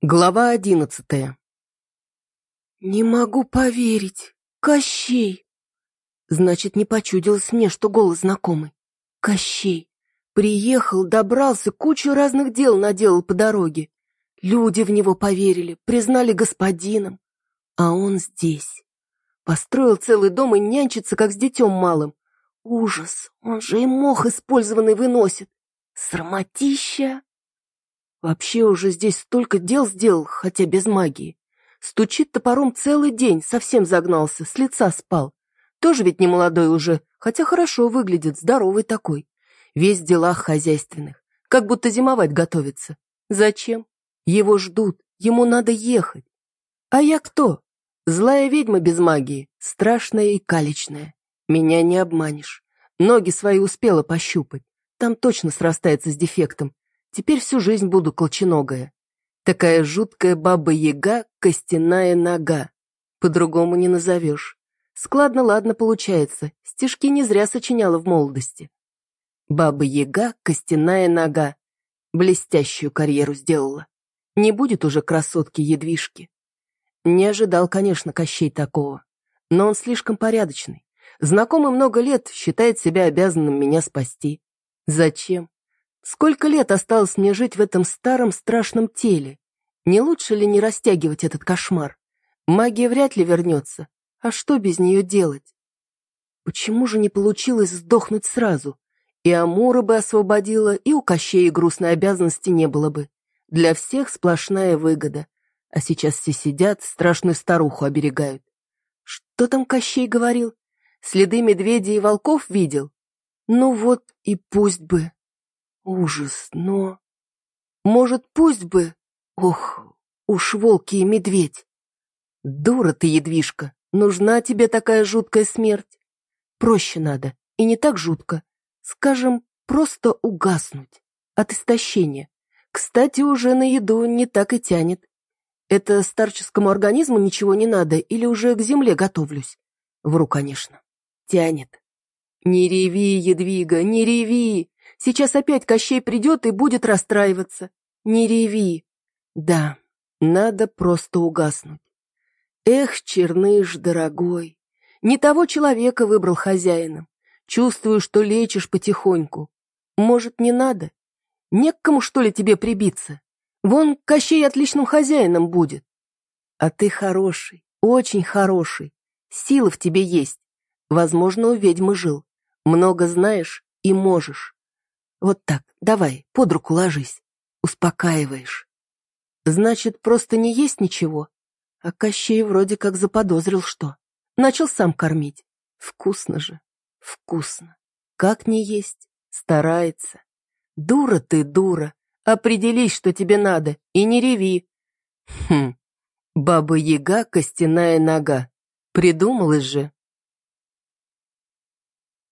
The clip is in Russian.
Глава одиннадцатая. «Не могу поверить! Кощей!» Значит, не почудилось мне, что голос знакомый. Кощей. Приехал, добрался, кучу разных дел наделал по дороге. Люди в него поверили, признали господином. А он здесь. Построил целый дом и нянчится, как с детем малым. Ужас, он же и мох использованный выносит. Срамотища! Вообще уже здесь столько дел сделал, хотя без магии. Стучит топором целый день, совсем загнался, с лица спал. Тоже ведь не молодой уже, хотя хорошо выглядит, здоровый такой. Весь в делах хозяйственных, как будто зимовать готовится. Зачем? Его ждут, ему надо ехать. А я кто? Злая ведьма без магии, страшная и калечная. Меня не обманешь. Ноги свои успела пощупать. Там точно срастается с дефектом. Теперь всю жизнь буду колченогая. Такая жуткая баба-яга, костяная нога. По-другому не назовешь. Складно-ладно получается, стишки не зря сочиняла в молодости. Баба-яга, костяная нога. Блестящую карьеру сделала. Не будет уже красотки-едвижки. Не ожидал, конечно, Кощей такого. Но он слишком порядочный. Знакомый много лет, считает себя обязанным меня спасти. Зачем? Сколько лет осталось мне жить в этом старом страшном теле? Не лучше ли не растягивать этот кошмар? Магия вряд ли вернется. А что без нее делать? Почему же не получилось сдохнуть сразу? И Амура бы освободила, и у Кощея грустной обязанности не было бы. Для всех сплошная выгода. А сейчас все сидят, страшную старуху оберегают. Что там Кощей говорил? Следы медведей и волков видел? Ну вот и пусть бы. Ужас, но... Может, пусть бы... Ох, уж волки и медведь. Дура ты, едвижка, нужна тебе такая жуткая смерть. Проще надо, и не так жутко. Скажем, просто угаснуть. От истощения. Кстати, уже на еду не так и тянет. Это старческому организму ничего не надо или уже к земле готовлюсь? Вру, конечно. Тянет. Не реви, Едвига, не реви. Сейчас опять Кощей придет и будет расстраиваться. Не реви. Да, надо просто угаснуть. Эх, Черныш, дорогой, не того человека выбрал хозяином. Чувствую, что лечишь потихоньку. Может, не надо? Не к кому, что ли, тебе прибиться? Вон Кощей отличным хозяином будет. А ты хороший, очень хороший. Сила в тебе есть. Возможно, у ведьмы жил. Много знаешь и можешь. Вот так, давай, под руку ложись. Успокаиваешь. Значит, просто не есть ничего? А Кощей вроде как заподозрил, что. Начал сам кормить. Вкусно же, вкусно. Как не есть? Старается. Дура ты, дура. Определись, что тебе надо, и не реви. Хм, баба-яга, костяная нога. Придумалась же.